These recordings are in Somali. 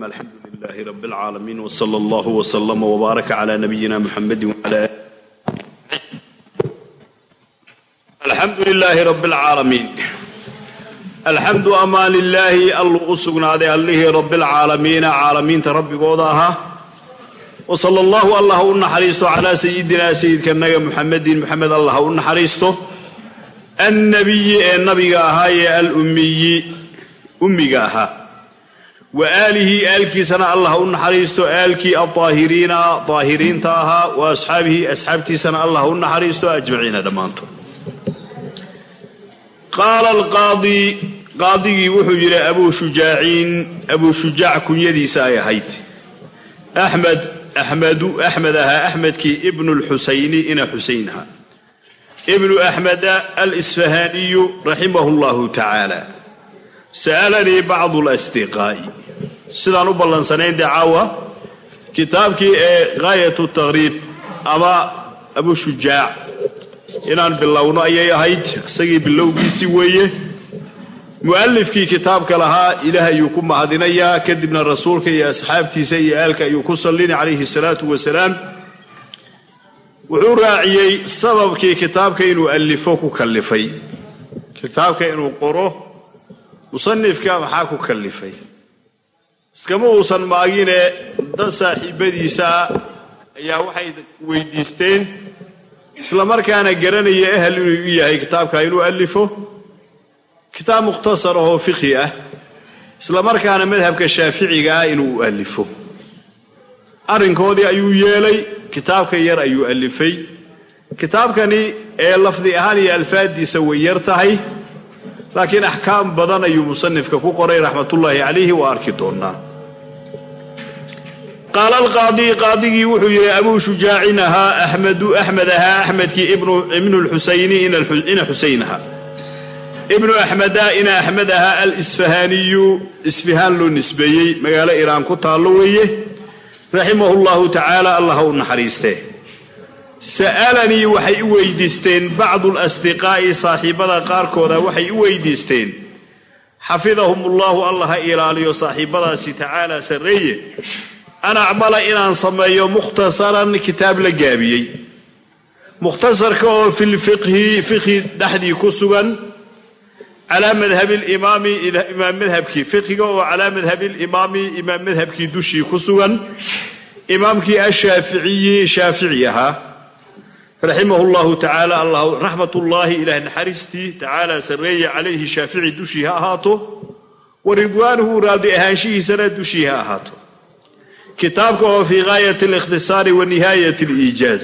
alxamdu lilaahi rab alcaalamiin wsala allah wslama wbaaraka cala nabiyina muxamedi wala alxamdu lilaahi rab alcaalamiin alxamdu amaan lilaahi alluu u sugnaaday allihii rabi alcaalamiina caalamiinta rabbigooda ahaa wasala allahu alla ha u naxariisto calaa sayidinaa sayidkanaga muxamedin muxamed alla ha u naxariisto annabiyi ee nabiga ahaa ee ahaa wa aalihi aalkiisana allah u naxariisto aalkii aldaahiriina daahiriinta ahaa wa asxaabihi asxaabtiisana allah u naxariisto ajmaciina dhammaantood. Qaala alqaadi qaadigii wuxuu yidhi abuu shujaaciin abuu shujaac kunyadiisa ay ahayd. Axmed axmedu axmed ahaa axmedkii ibnu lxusayni ina xusayn ahaa. Ibnu axmeda alisfahaaniyu raximahu llahu tacaala sa'alanii bacdu lasdiqaa'i sidaan u ballansanayn dee caawa kitaabkii ee gaayatu taqriib ama abu shujaac inaan bilowno ayay ahayd isagii bilowgiisii weeye. Mu'alifkii kitaabka lahaa ilaah ayuu ku mahadinayaa kadibna rasuulka iyo asxaabtiisa iyo aalka ayuu ku sallini calayhi salaatu wasalaam wuxuu raaciyey sababkii kitaabka inuu allifo ku kallifay. Kitaabka inuu qoro musanifka maxaa ku kallifay iskama uusan maagine? Dad saaxiibadiisaa ayaa waxay weydiisteen. Islamarkaana garanaya ahal inuu u yahay kitaabka inuu allifo. Kitaab mukhtasar ahoo fiqhi ah. Islamarkaana madhabka shaaficiga ah inuu u allifo. Arrinkoodii ayuu yeelay kitaabka yar ayuu allifay. Kitaabkani ee lafdi ahaan iyo alfaaddiisa way yar tahay laakiin axkaam badan ayuu musanifka ku qoray raxmatullaahi calayhi waa arki doonnaa qaala alqaadi qaadigii wuxuu yidhi abuu shujaacin ahaa axmedu axmed ahaa axmedkii ibnu lxusayni ina xusayn ahaa ibnu axmeda ina axmed ahaa alisfahaaniyu isfahaan loo nisbeeyey magaalo iraan ku taallo weeye. Raximahu llahu tacaala allah u naxariistee sa'alanii waxay i weydiisteen bacdu lasdiqaa'i saaxiibada qaarkooda waxay i weydiisteen xafidahum ullahu allah ha ilaaliyo saaxiibadaasi tacaala sarreeye. An acmala inaan sameeyo mukhtasaran kitaab la gaabiyey. Mukhtasarka oo filfiqhi fiqhi dhexdii ku sugan calaa madhabi limaami imaam madhabkii fiqhiga oo calaa madhabi limaami imaam madhabkii dushii ku sugan imaamkii ashaaficiyi shaafici ahaa raximahu llahu tacaala raxmatullaahi ilaah naxariistii tacaala sarreeye calayhi shaafici dushii ha ahaato wa ridwaanuhu raadi ahaanshihiisana dushii ha ahaato. Kitaabka oo fii gaayat alikhtisaari wa nihaayat aliijaaz.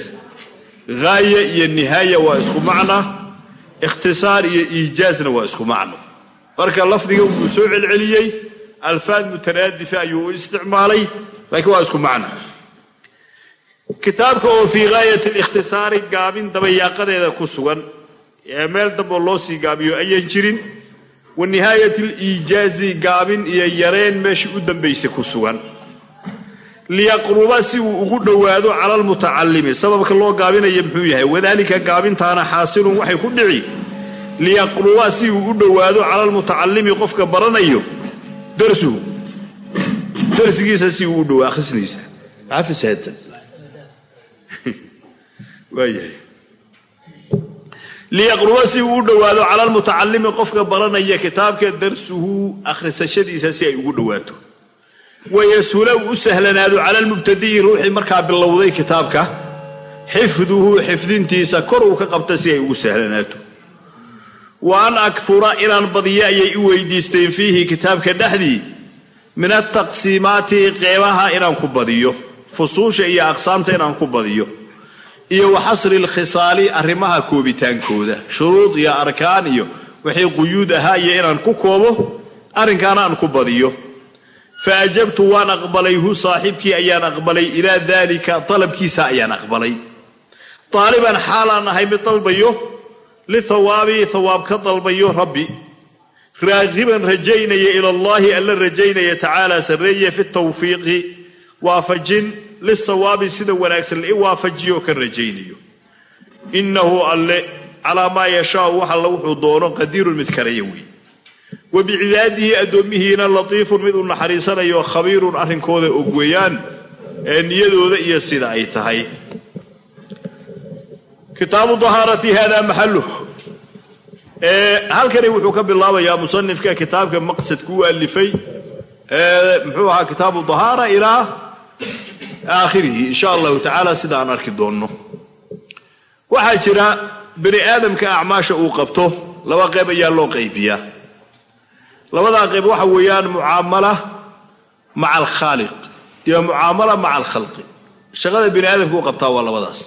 Gaaya iyo nihaaya waa isku macna ikhtisaar iyo iijaazna waa isku macno. Marka lafdiga wuu soo celceliyey alfaad mutaraadifa ayuu u isticmaalay laakiin waa isku macna kitaabka oo fii gaayat alikhtisaari gaabin dabayaaqadeeda ku sugan ee meel damboo loo sii gaabiyo ayaan jirin. Wa nihaayat aliijaazi gaabin iyo yareen meeshii u dambaysa ku sugan. Liyaqruba si uu ugu dhowaado cala almutacalimi sababka loo gaabinaya muxuu yahay? Wadaalika gaabintaana xaasilun waxay ku dhici. Liyaqruba si uu u dhowaado cala almutacalimi qofka baranayo darsuhu. Darsigiisa si uu u dhowa akhrisniisa maxaa waayahay liyaqruba si uu u dhowaado cala almutacalimi qofka baranaya kitaabka darsuhu akhrisashadiisa si ay ugu dhowaato wayashula uu u sahlanaado cala almubtadi'i ruuxii markaa bilowday kitaabka xifduhu xifdintiisa kor uu ka qabta si ay ugu sahlanaato wa an akfura inaan badiyo ayay u weydiisteen fiihi kitaabka dhexdii min altaqsiimaati qeybaha inaan ku badiyo fusuusha iyo aqsaamta inaan ku badiyo iyo wa xasri alkhisaali arrimaha koobitaankooda shuruud iyo arkaan iyo wixii quyuud ahaa iyo inaan ku koobo arrinkaana aan ku badiyo. Fa ajabtu waan aqbalay hu saaxiibkii ayaan aqbalay ilaa daalika dalabkiisa ayaan aqbalay. Daaliban xaalaan ahay mid dalbayo lithawaabi thawaab ka dalbayo rabbi. Raagiban rajaynaya ila allaahi alla rajaynaya tacaala sarreeye fi tawfiiqi waafajin lisawaabi sida wanaagsan lai waafajiyoo ka rajaynayo. Innahu alle calaa maa yashaau wax alla wuxuu doono qadiirun mid karaya wey wa bicibaadihi addoommihiina latiifun mid u naxariisanayo khabiirun arrinkooda og weeyaan ee niyadooda iyo sida ay tahay. Kitaabu dahaarati hada maxaluh halkani wuxuu ka bilaabayaa musanifka kitaabka maqsadku u alifay muxuu ahaa kitaabu dahaara ilaa aakhirihi insha allahu tacaala sida aan arki doonno. Waxaa jira bani aadamka acmaasha uu qabto laba qayb ayaa loo qaybiyaa. Labadaa qayb waxa weeyaan mucaamala maca alkhaaliq iyo mucaamala maca alkhalqi shaqada bani aadamka u qabtaa waa labadaas.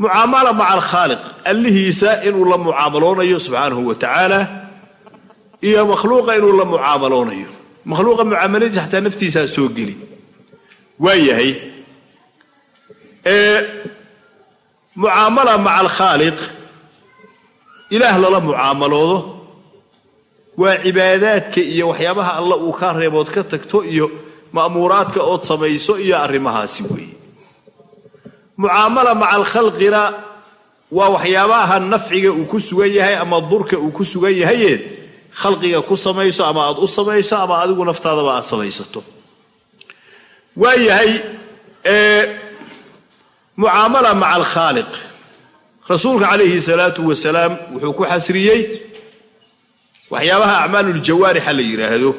Mucaamala maca alkhaaliq allihiisa inuu la mucaamaloonayo subxaanahu wa tacaala iyo makhluuqa inuu la mucaamaloonayo makhluuqa mucaamaladiisa xataa naftiisaa soo geli waayahay mucaamala maca alkhaaliq ilaah lala mucaamaloodo waa cibaadaadka iyo waxyaabaha alla uu kaa reebood ka tagto iyo ma'muuraadka ood samayso iyo arrimahaasi weeye. Mucaamala maca alkhalqina waa waxyaabaha nafciga uu ku sugan yahay ama durka uu ku sugan yahaye khalqiga ku samayso ama aad u samayso ama adigu naftaadaba aad samaysato waayahay mucaamala maca alkhaaliq. Rasuulka calayhi salaatu wasalaam wuxuu ku xasriyey waxyaabaha acmaalu ljawaarixa la yidhaahdo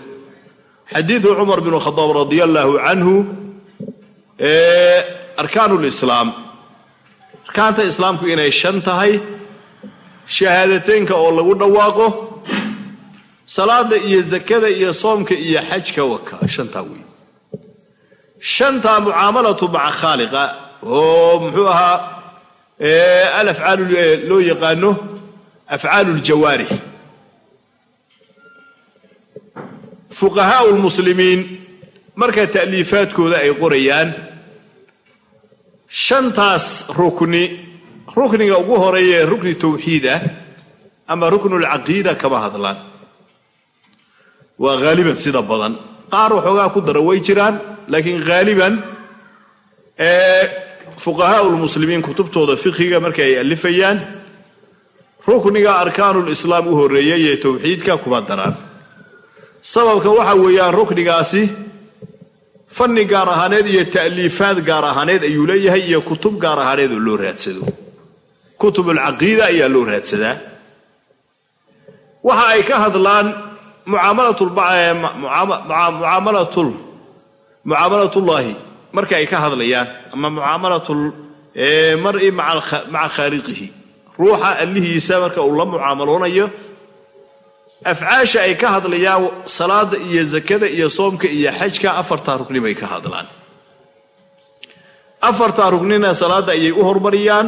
xadiidu cumar bn khadaab radia allaahu canhu arkaanu lislaam arkaanta islaamku inay shan tahay shahaadateynka oo lagu dhawaaqo salaada iyo zakada iyo soomka iyo xajka waka shantaa wey shantaa mucaamalatu maca khaaliqa oo muxuu ahaa alafcaal loo yaqaano afcaalu ljawaarix fuqahaau lmuslimiin marka ta'liifaadkooda ay qorayaan shantaas rukni rukniga ugu horreeya ee rukni tawxiid ama ruknulcaqiida kama hadlaan. Waa haaliban sida badan. Qaar waxoogaa ku dara way jiraan laakiin haaliban fuqahaau lmuslimiin kutubtooda fiqhiga marka ay alifayaan rukniga arkaanulislaam u horreeyay ee tawxiidka kuma daraan. Sababka waxa weeyaan ruknigaasi fanni gaar ahaaneed iyo ta'liifaad gaar ahaaneed ayuu leeyahay iyo kutub gaar ahaaneed oo loo raadsado. Kutubulcaqiida ayaa loo raadsadaa. Waxa ay ka hadlaan mucaamalatullaahi. Marka ay ka hadlayaan ama mucaamalatul mari maca khaaliqihi ruuxa allihiisa marka uu la mucaamaloonayo afcaasha ay ka hadlayaan salaada iyo zakada iyo soomka iyo xajka afartaa rugni bay ka hadlaan. Afartaa rugnina salaadda ayay u hormariyaan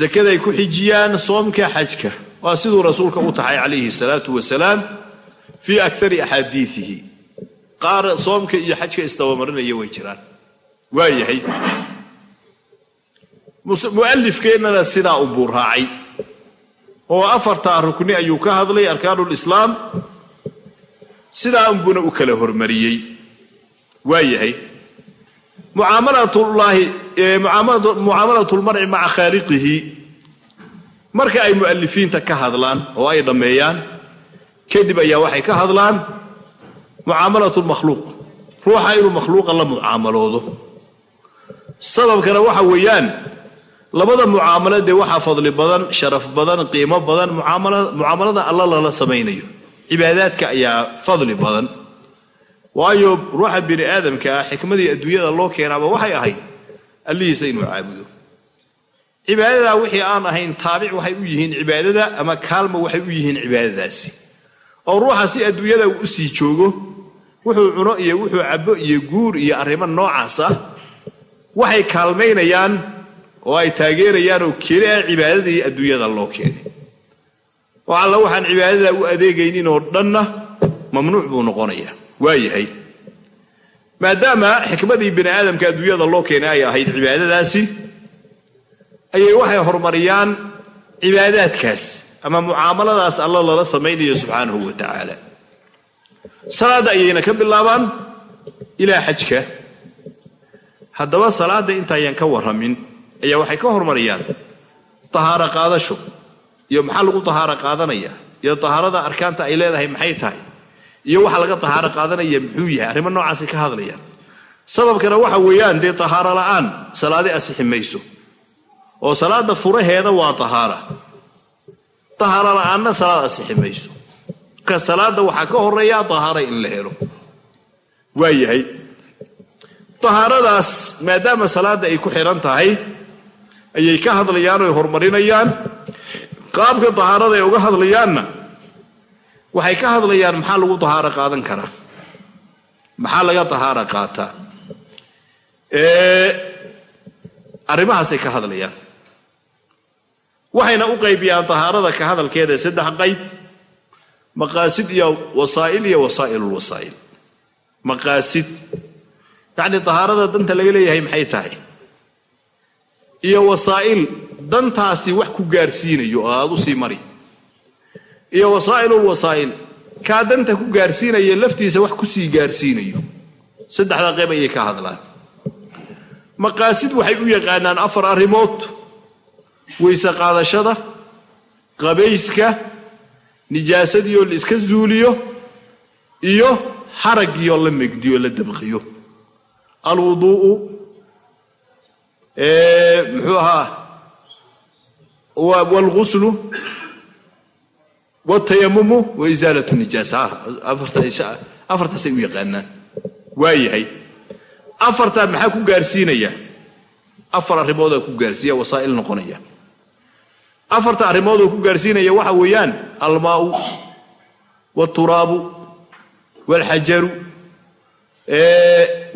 zakaday ku xijiyaan soomka xajka. Waa siduu rasuulka u taxay calayhi salaatu wasalaam fii akari axaadiiihi qaar soomka iyo xajka isdabamarinaya way jiraan. Waayahay mu'alifkeennana sidaa unbuu raacay. Oo afartaa rukni ayuu ka hadlay arkaanulislaam sidaa unbuuna u kala hormariyey. Waayahay mucaamalatllaahi mucaamalatu lmarci maca khaaliqihi. Marka ay mu'alifiinta ka hadlaan oo ay dhammeeyaan kadib ayaa waxay ka hadlaan mucaamalatu lmakhluuq ruuxa inuu makhluuqa la mucaamaloodo sababkana waxa weeyaan labada mucaamalo dee waxaa fadli badan sharaf badan qiimo badan mucaamalada alla lala samaynayo. Cibaadaadka ayaa fadli badan. Waayo ruuxa bini aadamka ah xikmadii adduunyada loo keenaaba waxay ahayd allihiisa inuu caabudo. Cibaadadaa wixii aan ahayn taabic waxay u yihiin cibaadada ama kaalma waxay u yihiin cibaadadaasi. Oo ruuxa si adduunyada uu u sii joogo wuxuu cuno iyo wuxuu cabbo iyo guur iyo arrimo noocaas ah. Waxay kaalmaynayaan oo ay taageerayaan oo keli cibaadadii adduunyada loo keenay. Oo alla waxaan cibaadada u adeegaynin oo dhanna mamnuuc buu noqonayaa. Waayahay. Maadaama xikmadii bini aadamka adduunyada loo keenay ay ahayd cibaadadaasi ayay waxay horumariyaan cibaadaadkaas ama mucaamaladaas alla lala samaynayo subxaanahu wa tacaala salaadda ayayna ka bilaabaan ilaa xajka. Haddaba salaadda intaayaan ka warramin ayaa waxay ka hormariyaan tahaaro qaadasho iyo maxaa lagu tahaaro qaadanayaa iyo tahaarada arkaanta ay leedahay maxay tahay iyo waxa laga tahaaro qaadanaya muxuu yahay arrimo noocaasay ka hadlayaan. Sababkana waxa weeyaan dee tahaaro la'aan salaadi asixi mayso oo salaada furaheeda waa tahaara. Tahaaro la'aanna salaad asixi mayso marka salaada waxaa ka horreeya tahaara in la helo. Waa yahay. Tahaaradaas maadaama salaada ay ku xihan tahay ayay ka hadlayaan oy horumarinayaan. Qaabka tahaarada ay uga hadlayaanna waxay ka hadlayaan maxaa lagu tahaaro qaadan karaa maxaa laga tahaara qaataa arrimahaasay ka hadlayaan. Waxayna u qaybiyaan tahaarada ka hadalkeeda saddex qayb maqaasid iyo wasaa'il iyo wasaa'ilulwasaa'il maqaasid. Yacnii tahaarada danta laga leeyahay maxay tahay? Iyo wasaa'il dantaasi wax ku gaarsiinayo oo aada u sii mari. Iyo wasaa'ilulwasaa'il kaa danta ku gaarsiinaya laftiisa wax ku sii gaarsiinayo. Saddexdaa qayb ayay ka hadlaan. Maqaasid waxay u yaqaanaan afar arrimood. Weyse qaadashada qabayska nijaasadiioo la iska zuuliyo iyo xaragiioo la megdiyo la dabqiyo. Alwuduu'u muxuu ahaa waalghuslu watayamumu wa isaalat nijaasa. Afartaasay u yaqaanaan. Waa yahay afartaa maxaa ku gaarsiinaya? Afar arrimoodaa ku gaarsiiya wasaa'il noqonaya afarta arrimood ku gaarsiinaya waxa weeyaan almaau wturaabu wlxajaru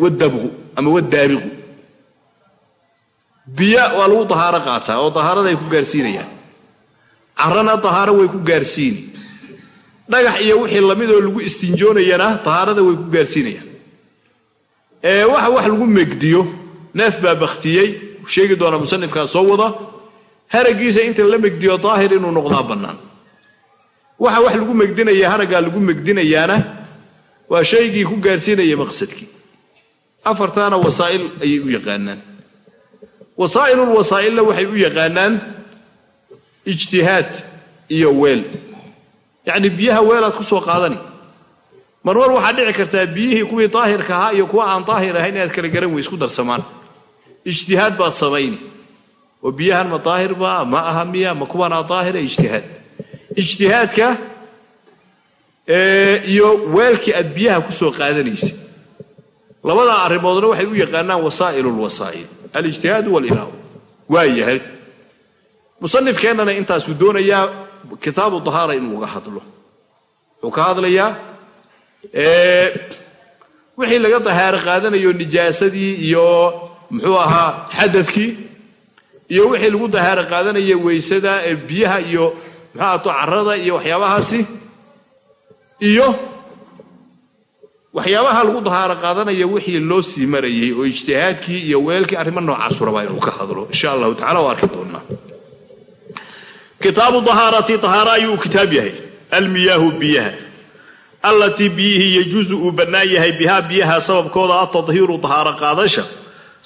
wadabqu ama wdaabiqu biyo waa lagu dahaaro qaataa oo dahaarada ay ku gaarsiinayaan. Carana dahaaro way ku gaarsiin. Dhagax iyo wixii lamidoo lagu istinjoonayana dahaarada way ku gaarsiinayaan. Waxa wax lagu megdiyo neef baa baktiyey sheegi doona musanifkaa soo wada haragiisa inta la megdiyo daahir inuu noqdaa bannaan. Waxa wax lagu megdinaya haraggaa lagu megdinayaana waa shaygii ku gaarsiinaya maqsadkii. Afartaana wasaa'il ayay u yaqaanaan. Wasaa'ilul wasaa'ilna waxay u yaqaanaan ijtihaad iyo weel. Yacni biyaha weelaad ku soo qaadani. Marmar waxaa dhici kartaa biyihii kuwii daahirka ahaa iyo kuwa aan daahir ahayn inaad kala garan wey isku darsamaan. Ijtihaad baad samayni oo biyahan ma daahir ba ma aha miya ma kuwanaa daahira ijtihaad. Ijtihaadka iyo weelkii aad biyaha ku soo qaadanaysa labadaa arrimoodna waxay u yaqaanaan wasaa'ilulwasaa'il alijtihaadu walilaahu waa yahay. Musanifkeennana intaasuu doonayaa kitaabu dahaara inuu uga hadlo. Wuxuu ka hadlayaa wixii laga dahaaro qaadanayo nijaasadii iyo muxuu ahaa xadadkii iyo wixii lagu dahaaro qaadanaya weysada ee biyaha iyo muxuu carada iyo waxyaabahaasi iyo waxyaabaha lagu dahaaro qaadanaya wixii loo sii marayay oo ijtihaadkii iyo weelkii arrimo noocaas rabaa inuu ka hadlo. Insha allahu tacala waa arki doonaa. Kitaabu dahaarati dahaaro ayuu kitaab yahay. Almiyaahu biyaha. Allatii biyihii yajuusu uu bannaan yahay bihaa biyaha sababkooda atadhiiru dahaaro qaadasha.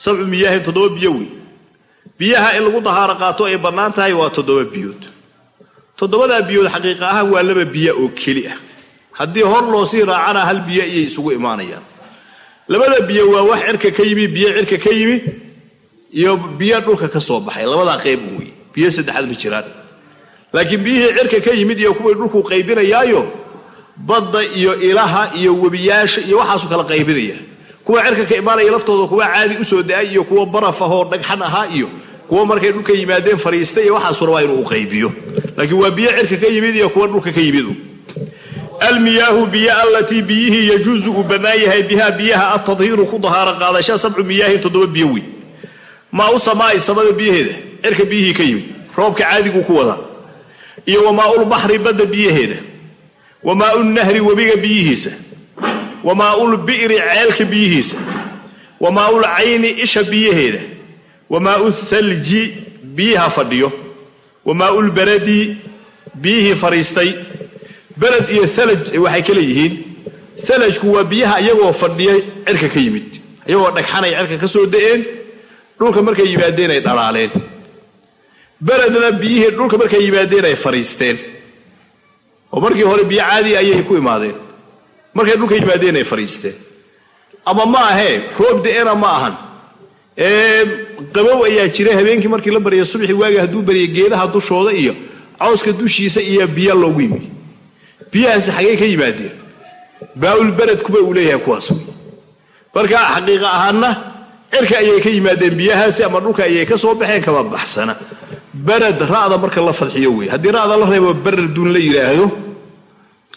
Sabcu miyaahin toddoba biyo wey biyaha in lagu dahaaro qaato ay bannaan tahay waa toddoba biyood. Toddobadaa biyood xaqiiqa ahaan waa laba biyo oo keli ah. Haddii hor loo sii raacana hal biyo ayay isugu imaanayaan. Labada biyo waa wax cirka ka yimi biyo cirka ka yimi iyo biyo dhulka ka soo baxay. Labadaa qayb wey biyo saddexaad ma jiraan. Laakiin biyihii cirka ka yimid iyo kuway dhulku qaybinayaayo badda iyo ilaha iyo webiyaasha iyo waxaasuu kala qaybinaya kuwa cirka ka imaanaya laftooda kuwa caadi u soo da'ay iyo kuwa baraf ahoo dhagxan ahaa iyo kuwa markay dhulka yimaadeen fariista iyo waxaasu rabaa inuu qaybiyo. Laakiin waa biyo cirka ka yimid iyo kuwa dhulka ka yimid almiyaahu biyo allatii biyihii yajuusu uu bannaan yahay bihaa biyaha atadhiiru ku dahaaro qaadasha sabcu miyaahin toddoba biyo wey maa u samaai samada biyaheeda cirka biyihii ka yimid roobka caadiguu ku wadaa iyo wamaaulbaxri badda biyaheeda wamaau nahri webiga biyihiisa wamaaul bi'ri ceelka biyihiisa wamaaul cayni isha biyaheeda wamaau thalji biyaha fadhiyo wamaaul baradi biyihii fadhiistay berad iyo thalaj waxay kala yihiin thalajku waa biyaha iyagoo fadhiya cirka ka yimid iyagoo dhagxanay cirka ka soo da'een dhulka markay yimaadeen ay dhalaaleen beredna biyihii dhulka markay yimaadeen ay fadhiisteen oo markii hore biyo caadi ayay ku imaadeen markay dhulka yimaadeen ay fadhiisteen ama ma ahee roob de-ena ma ahan. Qabow ayaa jira habeenkii markii la barya subaxi waaga hadduu barya geedaha dushooda iyo cawska dushiisa iyo biyo loogu yimi. Biyahaasi xaggay ka yimaadeen. Baaul berad kuba uu leeyahay kuwaas marka xaqiiqa ahaanna cirka ayay ka yimaadeen biyahaasi ama dhulka ayay ka soo baxeen kama baxsana. Barad ra'da marka la fadxiyo wey haddii ra'da la reebo baradun la yidhaahdo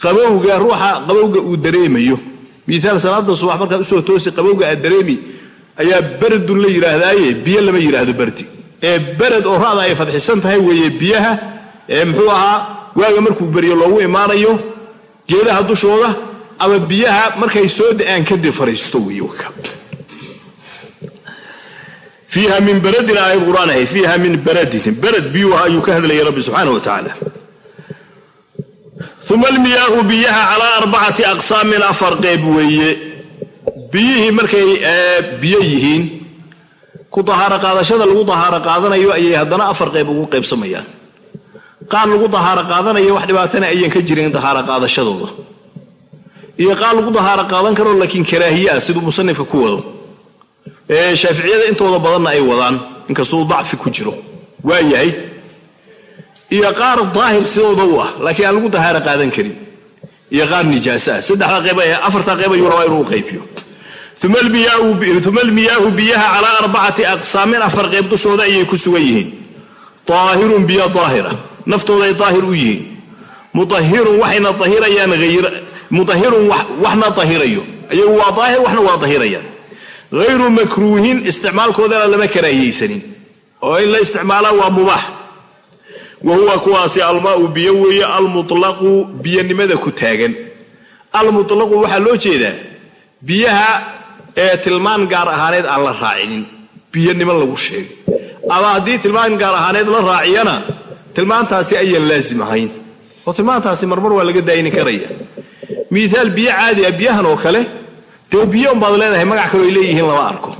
qabowga ruuxa qabowga uu dareemayo. Miaal salaada subax markaad u soo toosi qabowga aad dareemi ayaa baradun la yidhaahdaaye biyo lama yidhaahdo bardi ee barad oo ra'da ay fadxisan tahay weeye biyaha ee muxuu ahaa waaga markuu beryo loogu imaanayo geedaha dushooda ama biyaha markay soo da'aan kadib fariisto fiiha min baradin aayad quraan ahayd fiiha min baradin barad biyuha ayuu ka hadlayay rabbi subxaana wa tacaala uma almiyaahu biyaha calaa arbacati aqsaamin afar qeyb weeye. Biyihii markay biyo yihiin ku dahaaro qaadashada lagu dahaaro qaadanayo ayay haddana afar qeyb ugu qaybsamayaan qaar lagu dahaaro qaadanayo wax dhibaatana ayan ka jirin dahaaro qaadashadooda. Iyo qaar lagu dahaaro qaadan karo laakiin karaahiye ah siduu musanifka ku wado. Ee shaaficiyada intooda badanna ay wadaan inkastuu dacfi ku jiro. Waa yahay iyo qaar daahir sidooda u ah laakiin aan lagu dahaaro qaadan karin. Iyo qaar nijaasa ah saddexda qeyb afarta qeyb ayuu rabaa inuu qaybiyo uma almiyaahu biyaha calaa arbacati aqsaamin afar qeyb dushooda ayay ku sugan yihiin. Daahirun biyo daahira. Naftooday daahir u yihiin. Muahirun waxayna ahirayaan mudahirun waxna dahirayo. Ayagu waa daahir waxna waa dahirayaan. Hayru makruuhin isticmaalkoodana lama karaahiyeysanin. Oo in la isticmaalaa waa mubaax wa huwa kuwaasi almaau biyo weeye almutlaqu biyanimada ku taagan. Almutlaqu waxaa loo jeedaa biyaha ee tilmaan gaar ahaaneed aan la raacinin biyanimo lagu sheegay. Ama haddii tilmaan gaar ahaaneed la raaciyana tilmaantaasi ayaan laazim ahayn. Oo tilmaantaasi marmar waa laga daayni karaya. Miaal biyo caadi ah biyahan oo kale dee biyo unbaad leedahay magac kaloo ay leeyihiin lama arko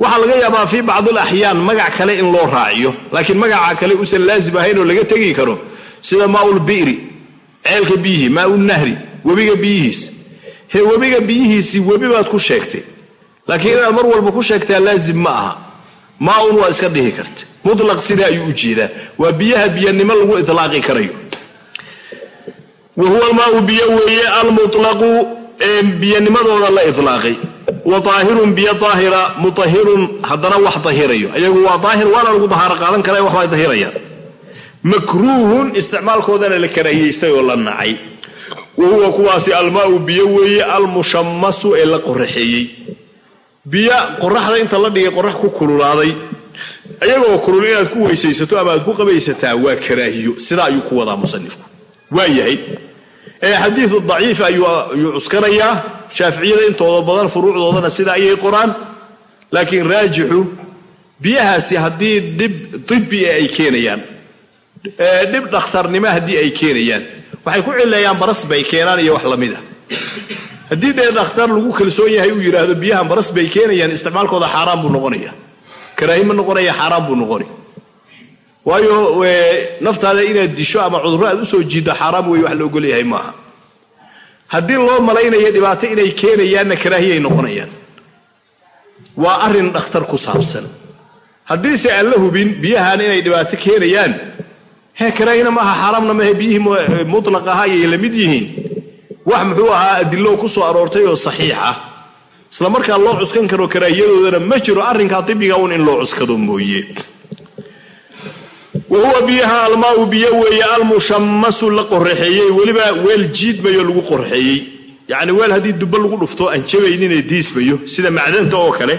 waxaa laga yaabaa fii bacdil axyaan magac kale in loo raaciyo. Laakiin magaca kale usan laazim ahayn oo laga tegi karo sida maaul bi'ri ceelka biyihii maaul nahri webiga biyihiis. He webiga biyihiisii webi baad ku sheegtay. Laakiin inaad mar walba ku sheegtaa laazim ma aha. Maaun waa iska dhihi karta mutlaq sidaa ayuu u jeedaa. Waa biyaha biyanimo lagu itlaaqi karayo. Wa huwa almaau biyo weeye almutlaqu biyanimadooda la ilaaqay wa biyo daahira mutahirun haddana wax dahirayo. Ayagu waa daahir waana lagu dahaaro qaadan kara waxbay dahirayaan. Makruuhun isticmaalkoodana la karaahiyeystay oo la nacay. Wa huwa kuwaasi almaau biyo weeye almushamasu ee la qoraxeeyey biyo qoraxda inta la dhigay qorax ku kululaaday. Ayagoo kulul inaad ku weysaysato ama aad ku qabaysataa waa karaahiyo. Sidaa ayuu ku wadaa musanifku. Waa yahay xadiiu daciif ayuu cuskanayaa. Shaaficiyada intooda badan furuucdoodana sida ayay qoraan laakiin raajixu biyahaasi haddii dhib dibi ay keenayaan dhib dhakhtarnimo haddii ay keenayaan waxay ku cileeyaan baras bay keenaan iyo wax la mid a haddii dee dhakhtar lagu kalsoon yahay uu yidhaahdo biyahan baras bay keenayaan isticmaalkooda xaaraan buu noqonaya karaahima noqonaya xaaraan buu noqoni waayo naftaada inaad disho ama cudurro aad u soo jiiddo xaaraam wey wax la ogolyahay maaha. Haddii loo malaynayo dhibaato inay keenayaanna karaahiyay noqonayaan. Waa arrin dhakhtar ku saabsan. Haddiise aan la hubin biyahan inay dhibaato keenayaan he karaahina maaha xaaraamna maahe biyihii mutlaq aha ayay la mid yihiin. Wax muxuu ahaa adilo ku soo aroortay oo saxiix ah. Isla markaa loo cuskan karo karaahiyadoodana ma jiro arrinkaa dibiga un in loo cuskado mooye wa huwa biyaha almaau biyo weeye almushamasu la qoraxeeyey weliba weel jiidmayo lagu qorxeeyey yacni weel haddii dubbo lagu dhufto aan jabayninee diismayo sida macdanta oo kale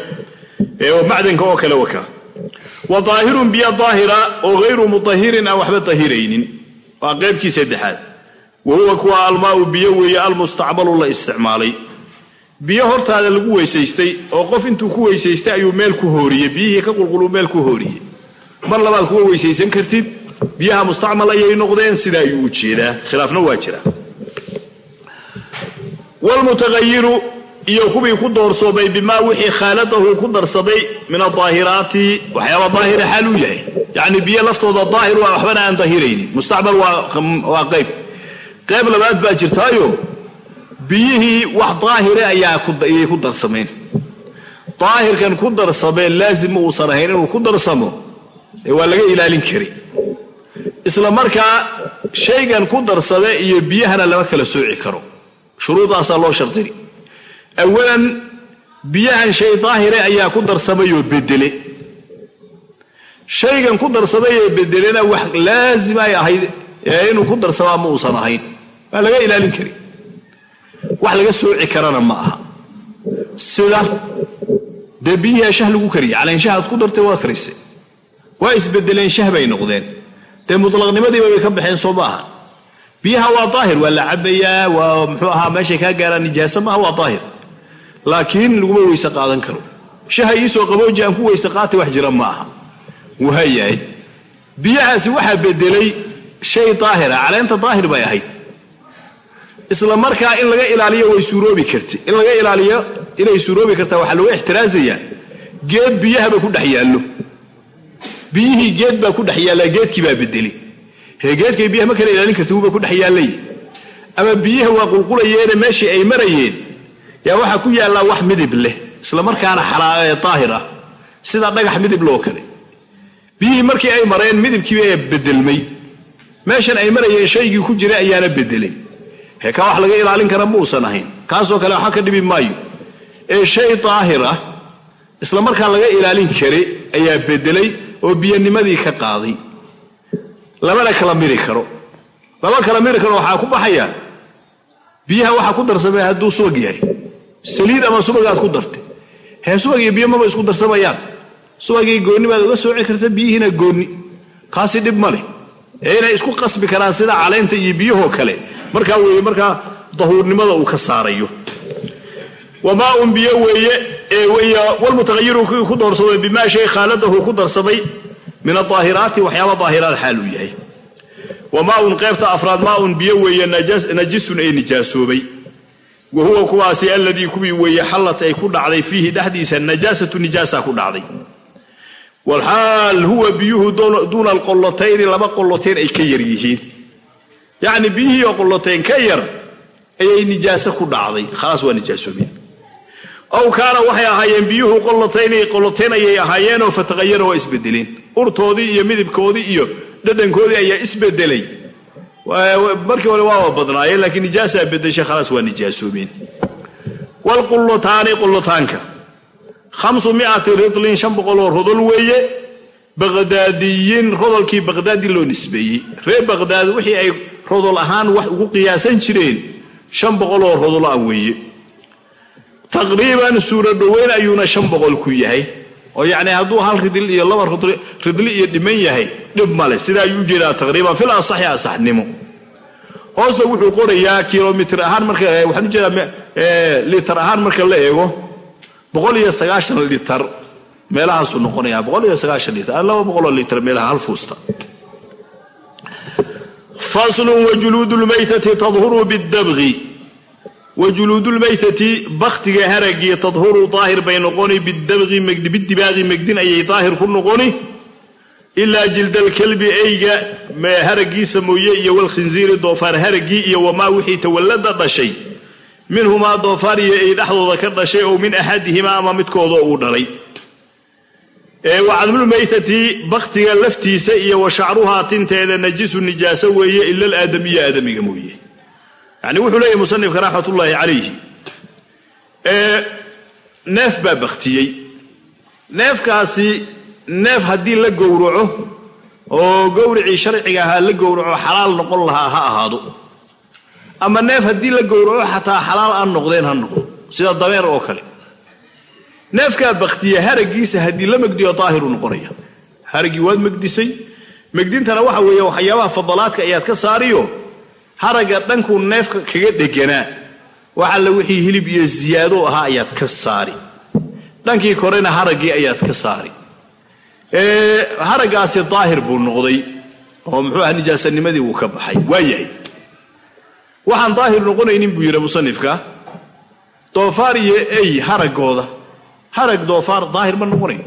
macdanka oo kale waka. Wa daahirun biyo daahira oo hayru mutahirin aan waxba tahiraynin waa qaybkii saddexaad wa huwa kuwa almaau biyo weeye almustacmalu la isticmaalay. Biyo hortaada lagu weysaystay oo qof intuu ku weysaystay ayuu meel ku hooriyey biyihii ka qulquluu meel ku hooriyey mar labaad kuwa weysaysan kartid biyaha mustacmal ayay noqdeen sida ayuu u jeedaa. Khilaafna waa jira. Wlmutaayiru iyo kuwii ku doorsoomay bimaa wixii khaaladahu ku darsaday min adaahiraati waxyaaba daahira xaal uu yahay. Yacni biyo laftooda daahir waa waxbana aan dahiraynin mustacmal waa qayb. Qayb labaad baa jirtaayo biyihii wax daahire ayay ku darsameen. Daahirkan ku darsamee laazim uusan ahayn inuu ku darsamo ee waa laga ilaalin kari isla markaa shaygan ku darsame iyo biyahana lama kala sooci karo. Shuruudaasaa loo shardini awalan biyahan shay daahire ayaa ku darsamayoo bedele. Shaygan ku darsamayee bedelena wax laazim ay ahayd ee inuu ku darsamaa ma uusan ahayn. Waa laga ilaalin kari wax laga sooci karana ma aha. Sida dee biyihii shah lagu kariyey caleenshahad ku dartay waa karise waa isbedeleen shah bay noqdeen. Dee mutlaqnimadiiba bay ka baxeen soo ma aha. Biyaha waa daahir waa la cabayaa waa muxuu ahaa meeshay kaa gaaraan nijaasa maaha waa daahir. Laakiin laguma weyse qaadan karo. Shaha iisoo qabooji aan ku weyse qaata wax jira ma aha. Wuhaa yahay biyahaasi waxaa bedelay shay daahira caleenta daahir bay ahayd. Isla markaa in laga ilaaliyo way suuroobi karta in laga ilaaliyo inay suuroobi kartaa waxaa looga ixtiraasayaa geed biyahaba ku dhex yaallo biyihii geed baa ku dhex yaallaa geedkii baa bedeli. Hee geedkay biyaha ma kala ilaalin karta wuuba ku dhex yaallay. Ama biyaha waa qulqulayeene meeshii ay marayeen. Yaa waxaa ku yaallaa wax midib leh isla markaana xalaaee daahir ah sida dhagax midib loo kale biyihii markii ay mareen midibkiibaa bedelmay meeshan ay marayeen shaygii ku jira ayaana bedelay hee kaa wax laga ilaalin kara muusan ahayn. Kaasoo kale waxa ka dhibi maayo. Ee shay daahir ah isla markaa laga ilaalin kare ayaa bedelay oo biyanimadii ka qaaday. Lamana kala miri karo. Lama kala miri karo waxaa ku baxaya biyaha waxaa ku darsamay hadduu subag yahay saliid ama subagaad ku dartay. Hee subag iyo biyo maba isku darsamayaan. Subagii goonni baad uga sooci karta biyihiina goonni. Kaasi dhib ma leh. Ee inay isku qasbi karaan sida caleynta iyo biyahoo kale. Markaa weeye markaa dahuurnimada uu ka saarayo. Wamaaun biyo weeye walmutaqayiru kii ku doorsamay bimaa shay khaaladahu ku darsamay min adaahiraati waxyaaba daahiraad xaal uu yahay. Wamaaun qaybta afraad maaun biyo weeye najisun ay nijaasoobay wa huwa kuwaasi alladii kuwii weeye xallat ay ku dhacday fiihi dhexdiisa najaasatu nijaasa ku dhacday. Walxaal huwa biyuhu duuna alqolotayni laba qolotayn ay ka yar yihiin. Yacni biyihii qolotayn ka yar ayay nijaaso ku dhacday ow kaana waxay ahaayeen biyuhu qolotayn qolotayn ayay ahaayeenoo fataqayara waa isbedeleen. Urtoodii iyo midibkoodii iyo dhadhankoodii ayaa isbedelay. Markii hore waaba badnaayeen laakiin nijaasaa bedeshay khalaas waa nijaasoobeen wlqulotaani qulotaanka hamsu miati ridlin shan boqoloo rodol weeye. Baqdaadiyiin rodolkii baqdaadi loo nisbeeyey. Reer baqdaad wixii ay rodol ahaan wax ugu qiyaasan jireen shan boqoloo rodol ah weeye taqriiban suuro dhoweyn ayuuna shan boqol ku yahay. Oo yacni hadduu hal ridl iyo laba ridli iyo dhiman yahay dhib male sidaa ayuu u jeedaa taqriiban fil asaxi asaxnimo hoosta wuxuu qorayaa kilomitr ahaan marka waxaan u jeedaa litar ahaan marka la eego boqol iyo sagaashan litar meelahaasuu noqonaya boqol iyo sagaashan litar laba boqoloo litar meelaha hal fuusta. Faslun wajuluudu lmaytati tadhuru bidabqi wajuluudu lmaytati baktiga haragii tadhuru daahir bay noqoni bidibaaqi megdin ayay daahir ku noqoni. Ilaa jildalkalbi eyga haragiisa mooye iyo walkhinziiri doofaar haragii iyo wamaa wixii tawallada dhashay. Minhumaa doofaar iyo ey dhexdooda ka dhashay oo min axadihimaa ama midkooda uu dhalay. Wacadmulmaytati baktiga laftiisa iyo wa shacruhaa tinteeda najisu nijaaso weeye ila alaadamiya aadamiga mooye yani wuxuu leeyahy musanifka raxmatullaahi calayhi neef baa baktiyey neefkaasi neef haddii la gowraco oo gowricii sharciga ahaa la gowraco xalaal noqon lahaa ha ahaado. Ama neef haddii la gowraco xataa xalaal aan noqdeen ha noqdo sida dameer oo kale. Neefkaa baktiya haragiisa haddii la megdiyo daahiru noqonaya. Haragii waad megdisay megdintana waxa weeye waxyaabaha fadalaadka ayaad ka saariyo haragga dhankuu neefka kaga dheganaa wax alla wixii hilib iyo ziyaado ahaa ayaad ka saari. Dhankii korena haraggii ayaad ka saari. Haraggaasi daahir buu noqday oo muxuu aha nijaasanimadii wuu ka baxay waa yahay. Waxaan daahir noqonaynin buu yidhi musanifka doofaar iyo ey haraggooda harag doofaar daahir ma noqonayo.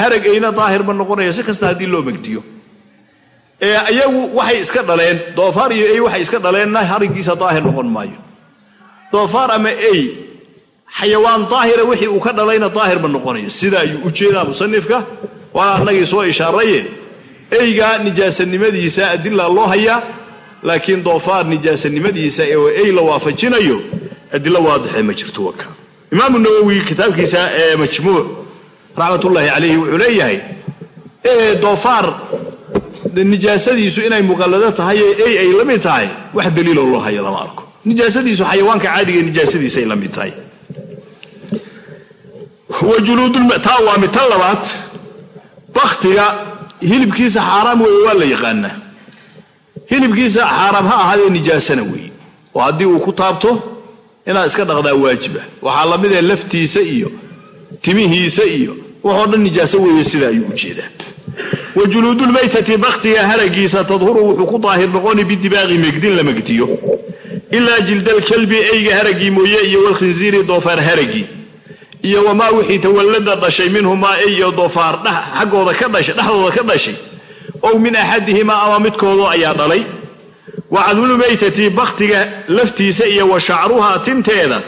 Harag eyna daahir ma noqonayo si kasta haddii loo megdiyo. ee iyagu waxay iska dhaleen. Doofaar iyo ey waxay iska dhaleenna harigiisa daahir noqon maayo. Doofaar ama ey xayawaan daahira wixii uu ka dhalayna daahir ma noqonayo. Sida ayuu u jeedaa musanifka. Waa annagii soo ishaaraye eyga nijaasanimadiisa adila loo hayaa laakiin doofaar nijaasanimadiisa ee ey la waafajinayo adilo waadixee ma jirto waka imaamu nawowi kitaabkiisa ee majmuuc raxmatullaahi calayhi wuxuu leeyahay doofaar nijaasadiisu inay muqallado tahay ee ey ay la mid tahay wax daliiloo loo hayo lama arko. Nijaasadiisu xayawaanka caadiga nijaasadiisay la mid tahay. Taa waa mid tan labaad baktiga hilibkiisa xaaraam weeye waa la yaqaanaa. Hilibkiisa xaaraam ha ahaadee nijaasana weeye. Oo haddii uu ku taabto inaad iska dhaqdaa waajiba. Waxaa la mid ee laftiisa iyo timihiisa iyo waxoo dhan nijaaso weeye sida ayuu u jeedaa wa juluudulmaytati baktiga haragiisa tadhuru wuxuu ku daahir noqoni bidibaaqi megdin la megdiyo. Ilaa jildalkalbi eyga haragii mooye iyo walkhinsiiri doofaar haragii iyo wamaa wixii tawallada dhashay minhumaa ey iyo doofaar xaggooda ka dhashay dhexdooda ka dhashay. Ow min axadihimaa ama midkoodo ayaa dhalay. Wa cadlulmaytati baktiga laftiisa iyo wa shacruhaa tinteeda.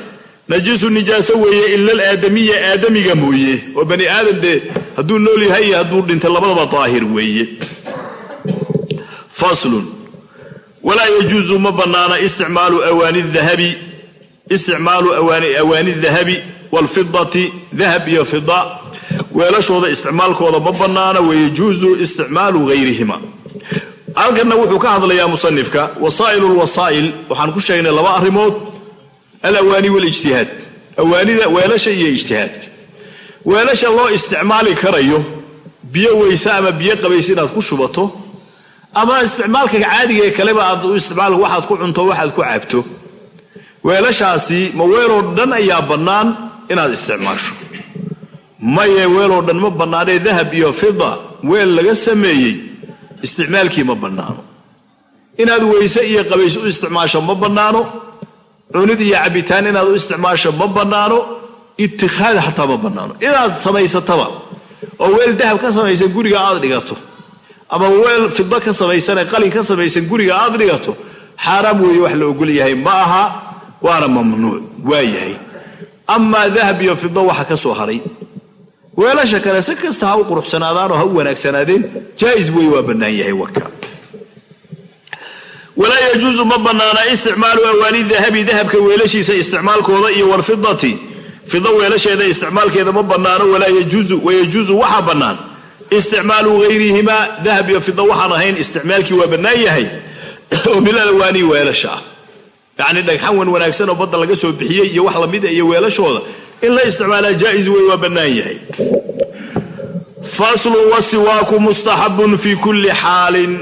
Najisu nijaaso weeye ila alaadamiya aadamiga mooye. Oo bani aadam dee hadduu nool yahay iyo hadduu dhintay labadaba daahir weeye. Faslun. Walaa yajuusu ma bannaana isticmaalu awaani dahabi isticmaalu awaani dahabi waalfidati dahab iyo fida weelashooda isticmaalkooda ma bannaana wayajuusu isticmaalu hayrihima halkanna wuxuu ka hadlayaa musanifka wasaa'il lwasaa'il waxaan ku sheegnay laba arrimood. Alawaani walijtihaad awaanida weelasha iyo ijtihaadka weelasha loo isticmaali karayo biyo weyse ama biyo qabays inaad ku shubato ama isticmaalka caadiga ee kaleba aad u isticmaal waxaad ku cunto waxaad ku cabto weelashaasi ma weeloo dhan ayaa bannaan inaad isticmaasho. Maye weeloo dhan ma bannaanee dahab iyo fida weel laga sameeyey isticmaalkii ma bannaano. Inaad weyse iyo qabays u isticmaasho ma bannaano. Cunid iyo cabitaan inaad u isticmaasho ma bannaano ittikhaad xataa ma bannaano inaad samaysataba oo weel dahab ka samaysan guriga aad dhigato ama weel fida ka samaysanee qalin ka samaysan guriga aad dhigato xaaraam weeye wax la ogol yahay ma aha waana mamnuuc waa yahay amaa dahab iyo fido waxa ka soo haray weelasha kale si kasta ha u quruxsanaadaanoo ha u wanaagsanaadeen jaais wey waa bannaan yahay waka walaa yajuusu ma bannaana isticmaalu awaani dahabi dahabka weelashiisa isticmaalkooda iyo walfidati fido weelasheeda isticmaalkeeda ma bannaano walaa yajuusu wayajuusu waxaa bannaan. Isticmaalu hayrihimaa dahab iyo fido waxaan ahayn isticmaalkii waa bannaan yahay oo min alawaani weelasha ah. Yacni dhagxan wan wanaagsan oo badda laga soo bixiyey iyo wax lamida iyo weelashooda in la isticmaalaa jaa'is wey waa bannaan yahay. Faslun wasiwaaku mustaxabun fi kulli xaalin.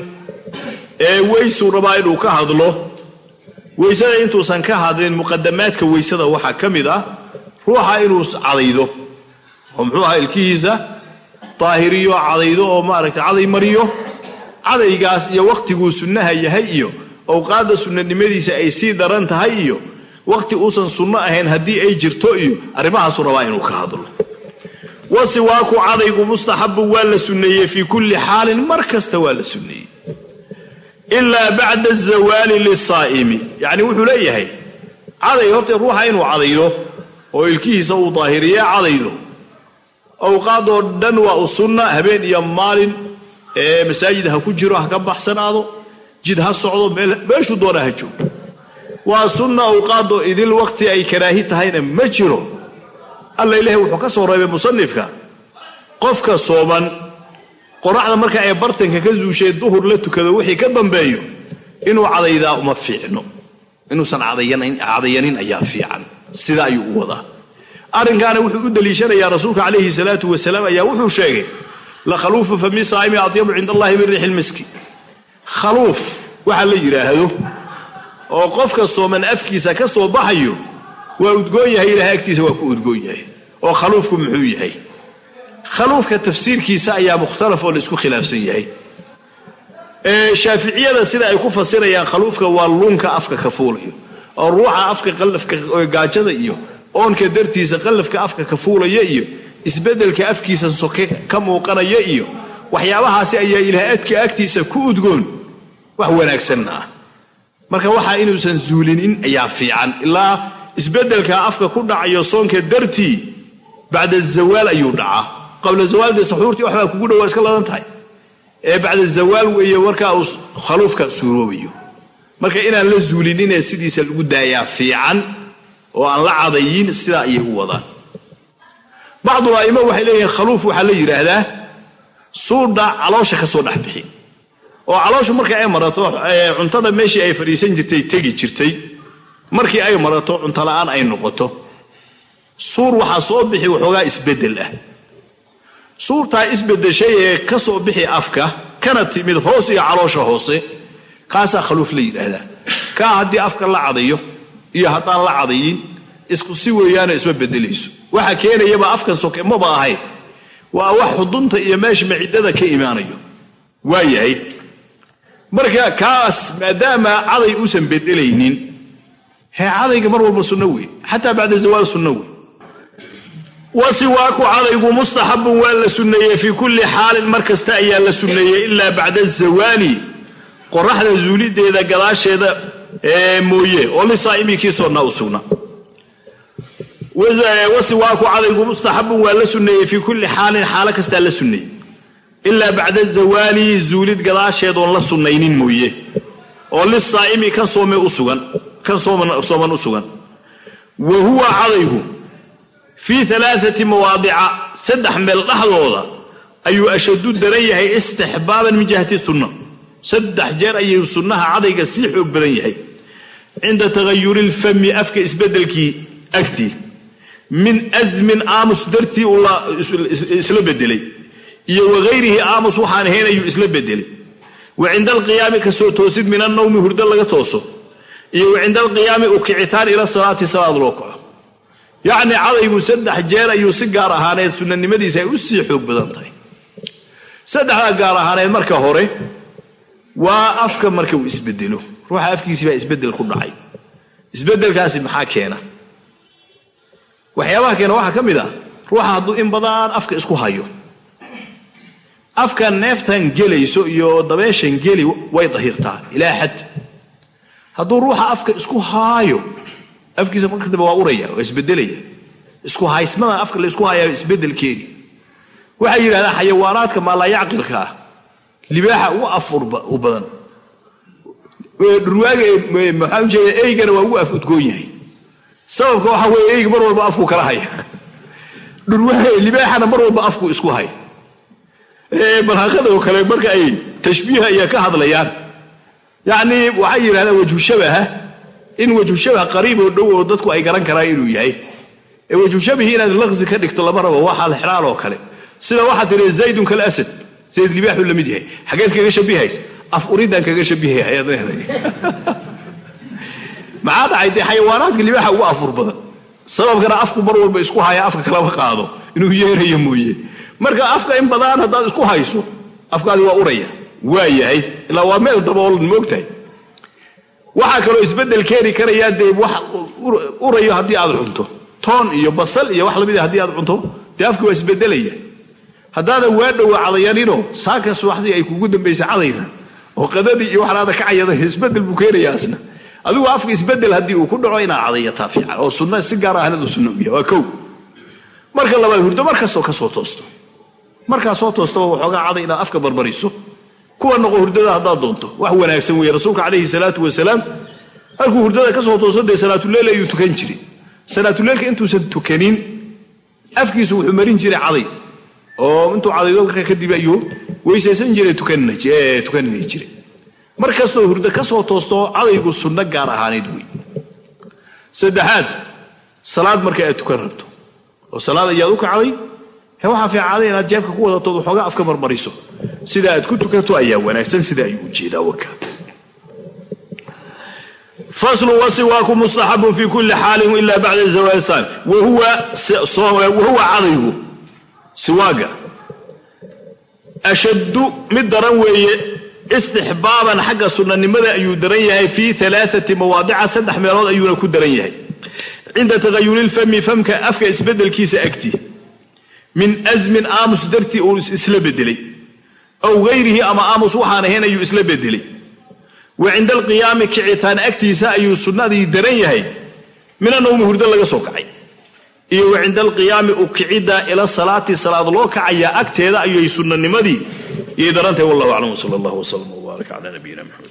Ee weysuu rabaa inuu ka hadlo weysada intuusan ka hadlin muqadamaadka weysada waxaa ka mid ah ruuxa inuu cadaydo. Oo muxuu ahaa ilkihiisa? Daahiriyo cadaydo oo maaragtay caday mariyo. Cadaygaas iyo wakhtiguu sunnaha yahay iyo awqaadda sunnanimadiisa ay sii daran tahay iyo wakhti uusan sunno ahayn haddii ay jirto iyo arrimahaasuu rabaa inuu ka hadlo. Wasiwaaku cadaygu mustaxabun waa la sunneeyey fii kulli xaalin mar kasta waa la sunneeyey. Ilaa bacda azawaali lisaa'imi yacni wuxuu leeyahay caday horta ruuxa inuu cadaydo oo ilkihiisa uu daahiriye cadaydo. Awqaadoo dhan waa u sunna habeen iyo maalin ee masaajid ha ku jiro ha ka baxsanaado jid ha socdo meeshuu doona ha joogo. Waa sunna awqaadoo idil waqti ay karaahi tahayna ma jiro. Alla ilaahay wuxuu ka soo reebay musanifka. Qofka sooman qoraxda marka ay bartanka ka zuushee duhur la tukado wixii ka dambeeyo inuu cadaydaa uma fiicno. Inuusan cadayanin ayaa fiican sida ayuu u wadaa. Arrinkaana wuxuu u daliishanayaa rasuulka calayhi salaatu wasalaam ayaa wuxuu sheegay la khaluufu fami saa'imi atyabu cinda allahi min riixi lmiski khaluuf waxa la yidhaahdo oo qofka sooman afkiisa ka soo baxayo waa udgoon yahay ilahay agtiisa waa ku udgoon yahay oo khaluufku muxuu yahay? Khaluufka tafsiirkiisa ayaa mukhtalaf oo la isku khilaafsan yahay. Shaaficiyada sida ay ku fasirayaan khaluufka waa luunka afka ka fuulayo oo ruuxa afka qallafka gaajada iyo oonka dartiisa qallafka afka ka fuulaya iyo isbeddelka afkiisa soke ka muuqanaya iyo waxyaabahaasi ayaa ilaah agtiisa ku udgoon wax wanaagsanna ah. Marka waxaa inuusan zuulinin ayaa fiican ilaa isbeddelka afka ku dhacayo soonka dartii bacda zawaal ayuu dhacaa. Qabla zawaal dee saxuurtii waxbaa kugu dhowaa iska ladan tahay. Ee bacda zawaal weeye markaa uu khaluufka suuroobayo marka inaan la zuulininee sidiisa lagu daayaa fiican oo aan la cadayin sidaa ayay u wadaan. Bacdul a'imo waxay leeyihiin khaluuf waxaa la yidhaahdaa suudha caloosha ka soo dhex bixi. Oo calooshu markii ay marato cuntada meeshii ay fadhiisan jirtay tegi jirtay. Markii ay marato cuntola'aan ay noqoto. Suur waxaa soo bixi waxoogaa isbeddel ah. Suurtaa isbeddeshay ee ka soo bixi afka kana timid hoos iyo caloosha hoose kaasaa khaluuf la yidhaahdaa. Kaa haddii afka la cadayo iyo haddaan la cadayin isku si weeyaano isma beddelayso waxa keenayaba afkan soke maba ahayn waa wax xudunta iyo meesha maciddada ka imaanayo. Waa yahay. Marka kaas maadaama caday uusan bedelaynin hee cadayga mar walba sunno wey xataa bacda zawaal sunno wey wasiwaaku cadaygu mustaxabun waa la sunneeyey fii kulli xaalin mar kasta ayaa la sunneeyey ilaa bacda zawaali qoraxda zuulideeda gadaasheeda mooye. Oo lisaa'imi kii soonnaa u sugna wasiwaaku cadaygu mustaxabun waa la sunneeyey fii kulli xaalin xaalo kastaa la sunneeyey. Ilaa bacda zawaali zuulid gadaasheedoon la sunnaynin mooye. Oo lisaa'imi kan soome u sugan kan sooman u wa huwa cadaygu fii alaaati mawaadica saddex meel dhexdooda ayuu ashadu daran yahay istixbaaban min jihati sunna saddex jeer ayuu sunnaha cadayga sii xoog badan yahay. Cinda tagayuri lfami afka isbeddelkii agtii min asmin aamus dartii uu isla bedelay iyo wagayrihi aamus waxaan ahayn ayuu isla bedelay wa cinda alqiyaami ka soo toosid min annawmi hurdo laga tooso. Iyo wa cinda alqiyaami ukicitaan ila salaati salaad loo kaco yacni cadaygu saddex jeer ayuu si gaar ahaaneed sunnanimadiisa ay u sii xoog badan tahay. Saddexdaa gaar ahaaneed marka hore waa afka marka uu isbedelo ruuxa afkiisii baa isbeddel ku dhacay. Isbedelkaasi maxaa keena? Waxyaabaha keena waxaa ka mid ah ruuxa hadduu in badan afka isku hayo. Afka neeftan gelayso iyo dabeeshan geli way dahirtaa ilaa xad. Hadduu ruuxa afka isku haayo afkiisa marka dambe waa uraya waa isbedelaya. Isku haysmada afka la isku hayaa isbedelkeedii waxay yidhahdaa xayawaanaadka maalaayacqilka ah libaaxa ugu afur u badan. Dhurwaaga waa ugu af udgoon yahay. Sababka waxaa weeye eyga mar walba afku kala haya. Dhurwaaga libaaxana mar walba afku isku hay balhaqada oo kale marka ay tashbiiha ayaa ka hadlayaan. Yacni waxay yidhahdaan wajhu in wajhu shabah qariib oo dhow oo dadku ay garan karaan inuu yahay. Ee inaad laqsi ka dhigto lama rabo waxaa xiraal oo kale. Sida waxaa tiri zaydun kal asad zayd libaaxuu la mid yahay. Xageed kaga shabihays af uridaan kaga shabihay maxaa dhacay dee xayawaanaadka libaaxa ugu afur badan. Sababkana afku mar walba isku haya afka kalama qaado. Inuu yeerayo mooye. Marka afka in badan haddaad isku hayso afkaadi waa uraya. Waa yahay. Ilaa waa meel daboolan moogtahay waxaa kaloo isbeddel keeni karayaa dee wax urayo haddii aad cunto. Toon iyo basal iyo wax la mid haddii aad cunto. Dee afka waa isbedelaya haddaadan waa dhowa cadayaninoo saaka subaxdii ay kugu dambaysa cadayda oo qadadii iyo waxaada ka cayada isbeddel buu keenaya asna adigu afka isbeddel haddii uu ku dhaco inaad cadayataa fiican oo sunna si gaar ahnadu sunna u yahay waa kow. Marka labaad hurdo mar kastoo ka soo toosto. Markaad soo toostaba waxoogaa caday inaad afka barbariso. Kuwa noqo hurdada haddaad doonto wax wanaagsan weeye rasuulka calayhi salaatu wasalaam. Markuu hurdada ka soo tooso dee salaatuleyl ayuu tukan jiray. Salaatuleylka intuusan tukanin afkiisu wuxuu marin jiray caday oo intuu cadaydo marka kadib ayuu weysaysan jiray tukanina jiray mar kastoo hurdo ka soo toosto cadaygu sunno gaar ahaaneyd wey saddexaad salaad marka aad tukan rabto. Oo salaad ayaad u kacday he waxaa fiicaaday inaad jeebka ku wadatood waxoogaa afka marmariso. Sida aad ku tukato ayaa wanaagsan sida ayuu u jeedaa waka faslu wasiwaaku mustaxabun fi kulli xaalin ila bacda zawaal saal wahuwa cadaygu siwaaga. Ashaddu mid daran weeye istixbaaban xagga sunnanimada ayuu daran yahay fii alaaati mawaadica saddex meelood ayuuna ku daran yahay. Cinda tagayurilfami famka afka isbedelkiisa agti. Min asmin aamus dartii uu isla bedelay aw gayrihi ama aamus waxaan ahayn ayuu isla bedelay wa cinda alqiyaami kicitaan agtiisa ayuu sunnadii daran yahay. Mina nawmi hurdo laga soo kacay iyo wa cinda alqiyaami ukicidda ila salaati salaad loo kacayaa agteeda ayay sunnanimadii iyay darantahay wallahu aclam wsala allah wslam wbaarak cala nabiyina maxamed